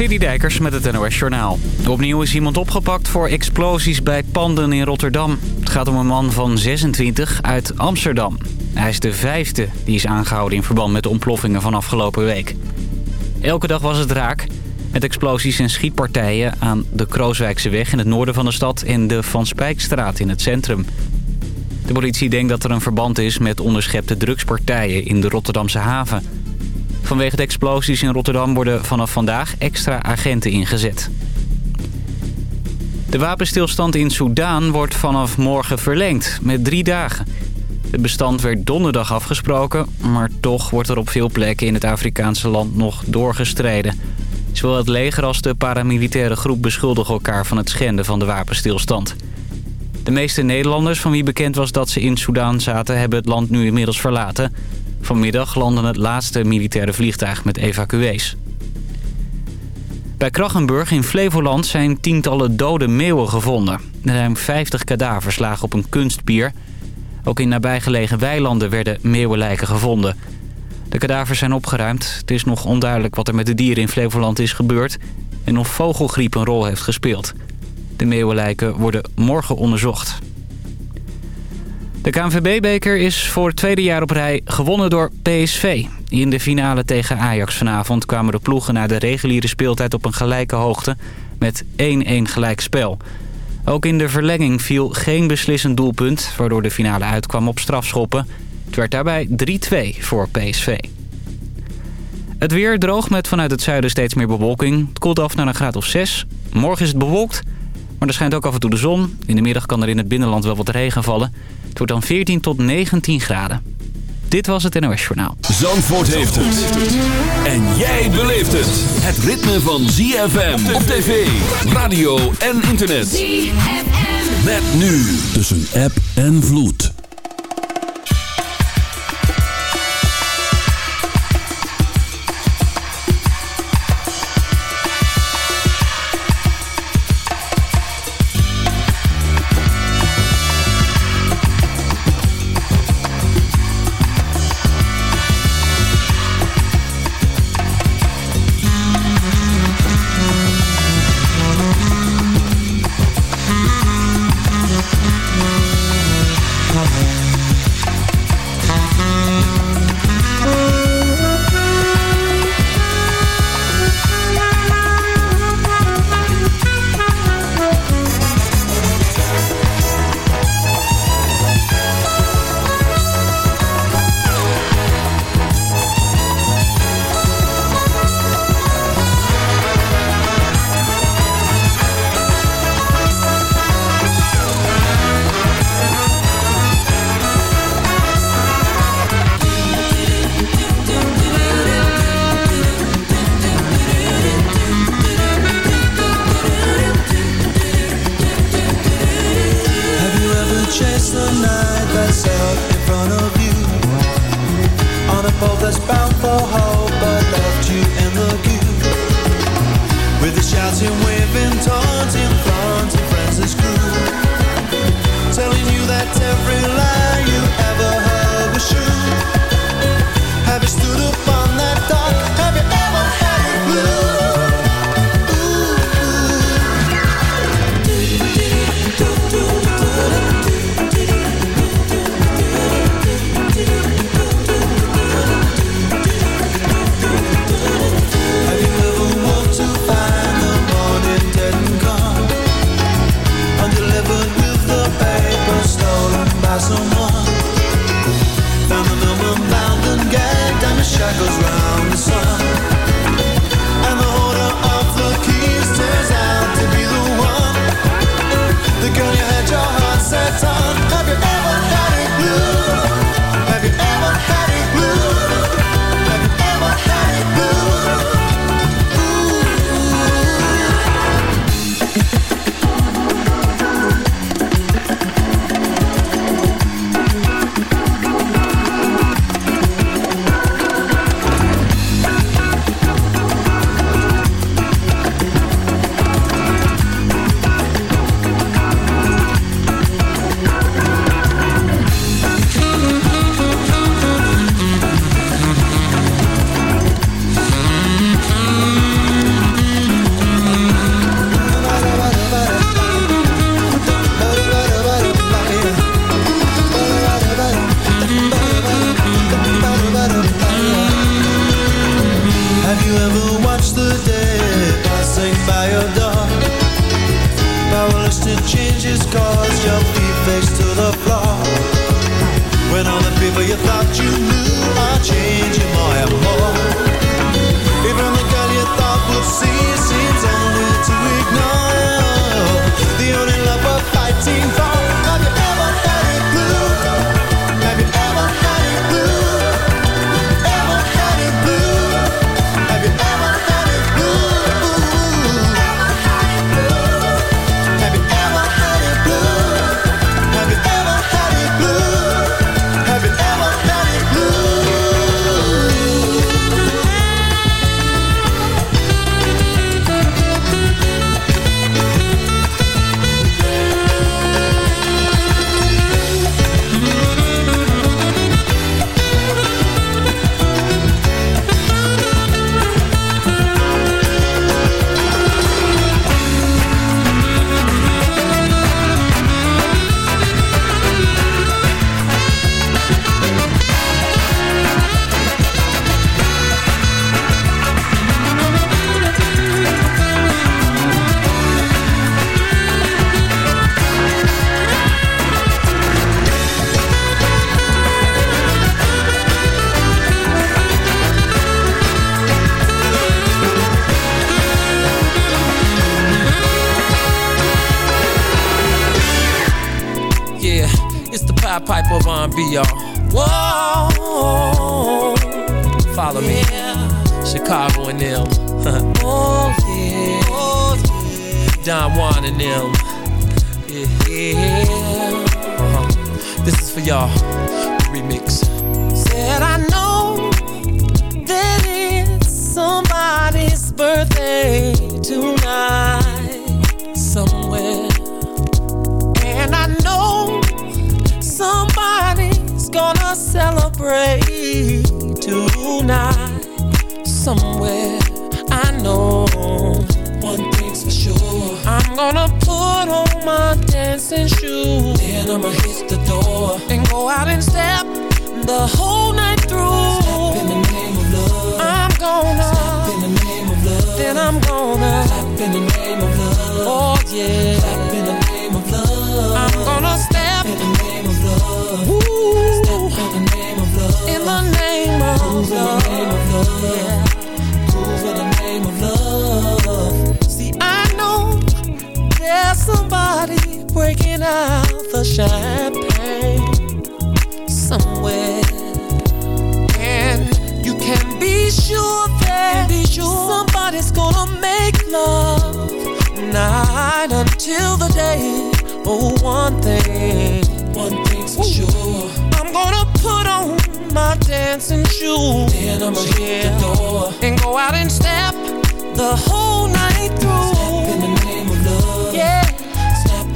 Citydijkers met het NOS Journaal. Opnieuw is iemand opgepakt voor explosies bij panden in Rotterdam. Het gaat om een man van 26 uit Amsterdam. Hij is de vijfde die is aangehouden in verband met de ontploffingen van afgelopen week. Elke dag was het raak. Met explosies en schietpartijen aan de Krooswijkse weg in het noorden van de stad... en de Van Spijkstraat in het centrum. De politie denkt dat er een verband is met onderschepte drugspartijen in de Rotterdamse haven... Vanwege de explosies in Rotterdam worden vanaf vandaag extra agenten ingezet. De wapenstilstand in Soedan wordt vanaf morgen verlengd met drie dagen. Het bestand werd donderdag afgesproken, maar toch wordt er op veel plekken in het Afrikaanse land nog doorgestreden. Zowel het leger als de paramilitaire groep beschuldigen elkaar van het schenden van de wapenstilstand. De meeste Nederlanders van wie bekend was dat ze in Soedan zaten hebben het land nu inmiddels verlaten... Vanmiddag landde het laatste militaire vliegtuig met evacuees. Bij Krachenburg in Flevoland zijn tientallen dode meeuwen gevonden. Er zijn 50 kadavers lagen op een kunstpier. Ook in nabijgelegen weilanden werden meeuwenlijken gevonden. De kadavers zijn opgeruimd. Het is nog onduidelijk wat er met de dieren in Flevoland is gebeurd... en of vogelgriep een rol heeft gespeeld. De meeuwenlijken worden morgen onderzocht. De KNVB-beker is voor het tweede jaar op rij gewonnen door PSV. In de finale tegen Ajax vanavond kwamen de ploegen na de reguliere speeltijd op een gelijke hoogte met 1-1 gelijkspel. Ook in de verlenging viel geen beslissend doelpunt, waardoor de finale uitkwam op strafschoppen. Het werd daarbij 3-2 voor PSV. Het weer droog met vanuit het zuiden steeds meer bewolking. Het koelt af naar een graad of 6. Morgen is het bewolkt, maar er schijnt ook af en toe de zon. In de middag kan er in het binnenland wel wat regen vallen. Het wordt dan 14 tot 19 graden. Dit was het NOS Journaal. Zandvoort heeft het. En jij beleeft het. Het ritme van ZFM op tv, radio en internet. ZFM. Met nu tussen app en vloed. Of y'all. Gonna put on my dancing shoes. Then I'ma hit the door and go out and step the whole night through. Step oh, in the name of love. I'm gonna step in the name of love. Then I'm gonna clap in the name of love. Oh yeah, clap in the name of love. I'm gonna step in the name of love. Ooh. Step in the name of love. In the name of Move love. In the name of love. Yeah. Move in the name of love. Somebody breaking out the champagne somewhere. And you can be sure that be sure somebody's gonna make love night until the day. Oh, one thing, one thing's for sure. I'm gonna put on my dancing shoes. Then I'ma yeah. hit the door and go out and step the whole night through.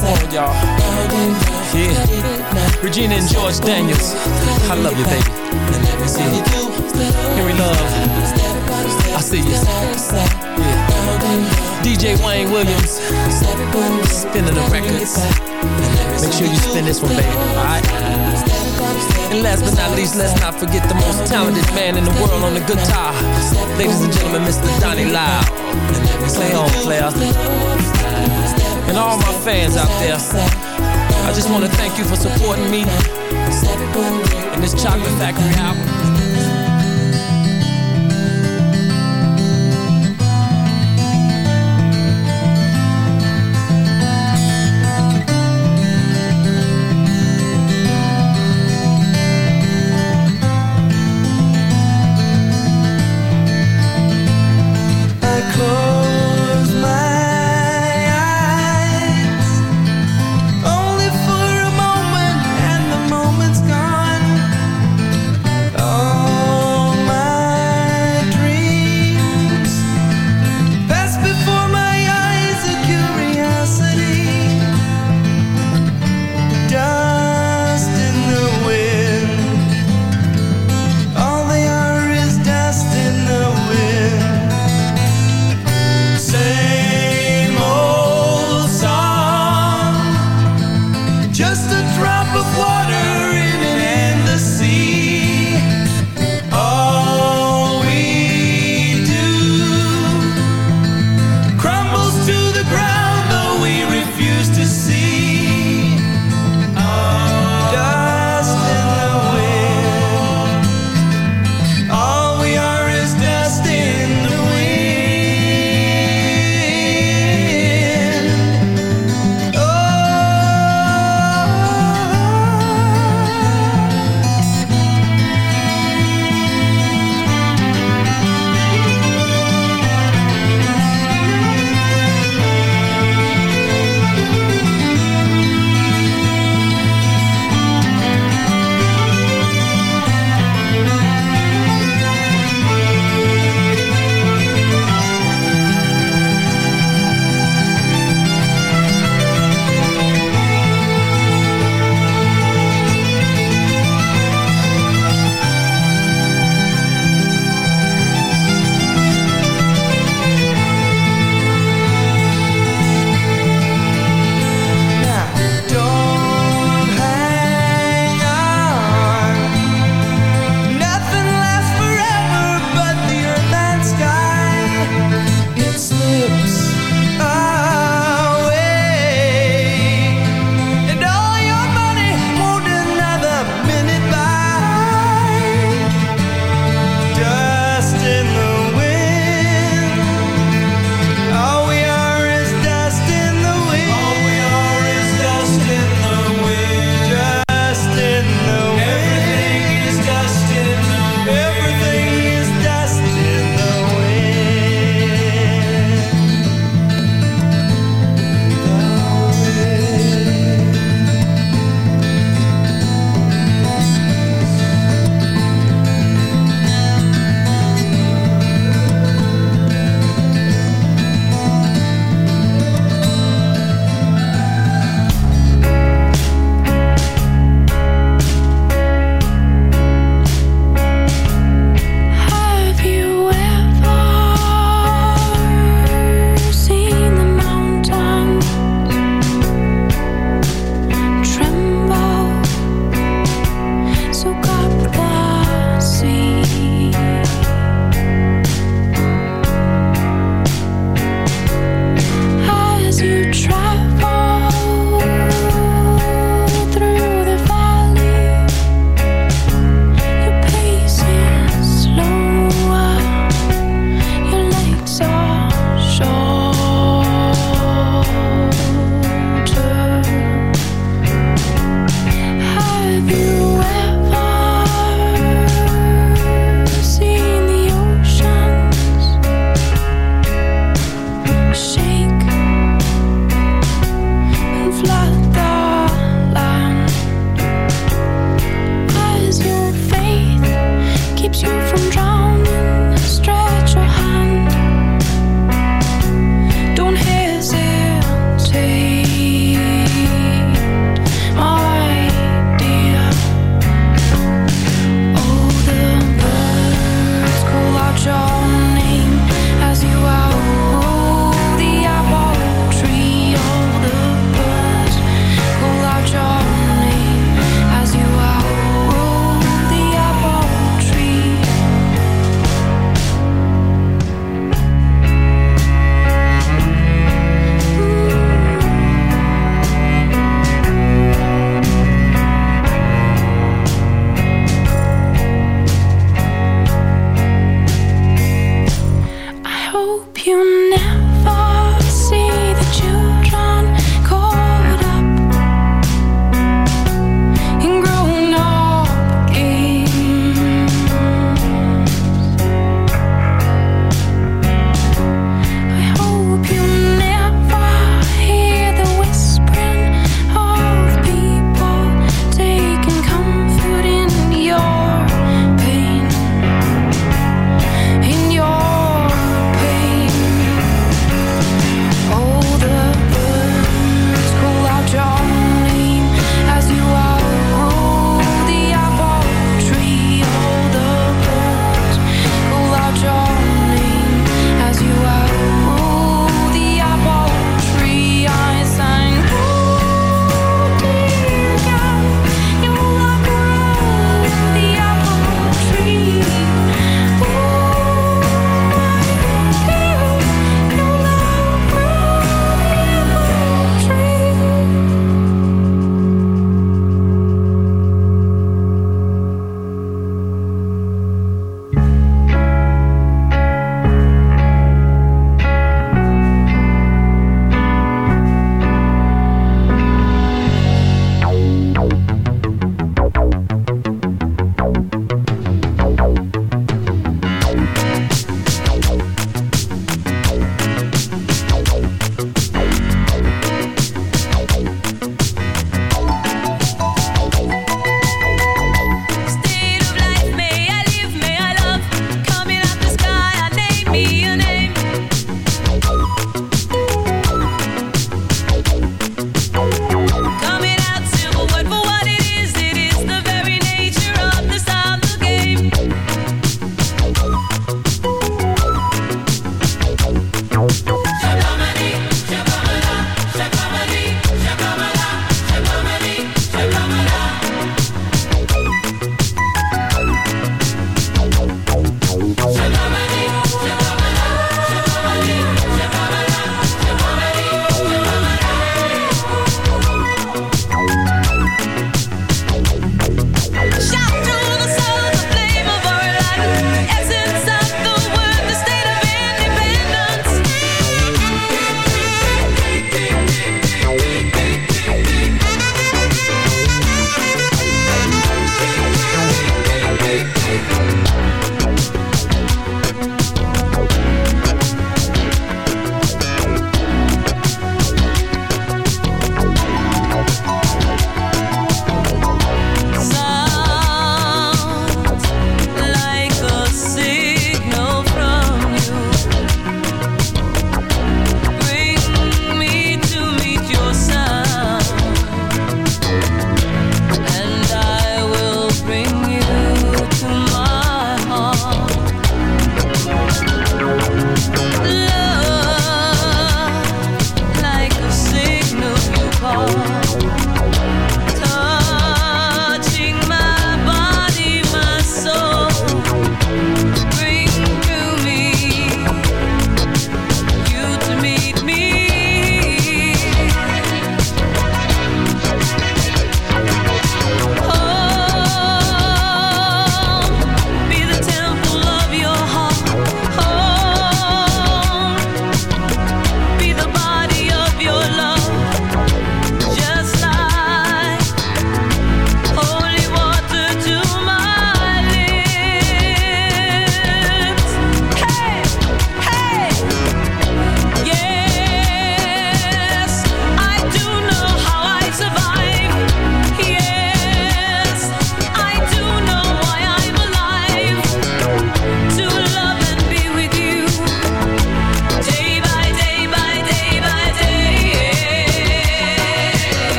step on y'all. Yeah. Regina and George Daniels. I love you, baby. Yeah. Henry Love. I see you. Yeah. DJ Wayne Williams. Spinning the records. Make sure you spin this one, baby. Alright? And last but not least, let's not forget the most talented man in the world on the guitar. Ladies and gentlemen, Mr. Donnie Lyle. Play on, player. And all my fans out there, I just want to thank you for supporting me in this Chocolate Factory album.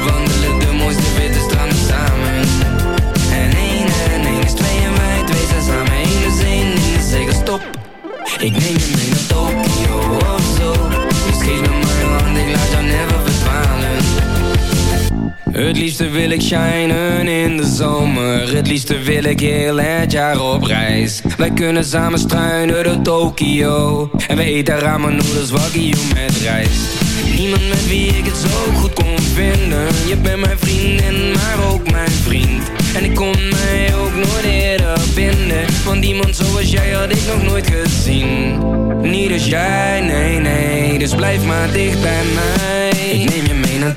En we bewandelen de mooiste witte stranden samen. Ik neem je mee naar Tokio of zo. Dus geef me mijn hand, ik laat jou never verdwalen. Het liefste wil ik shinen in de zomer. Het liefste wil ik heel het jaar op reis. Wij kunnen samen struinen door Tokio. En we eten ramen noedels wagyu met rijst Niemand met wie ik het zo goed kon vinden. Je bent mijn vriendin, maar ook mijn vriend. En ik kon mij ook nooit eerder vinden. Want iemand zoals jij had ik nog nooit gezien. Niet als jij, nee, nee. Dus blijf maar dicht bij mij. Ik neem je mee naar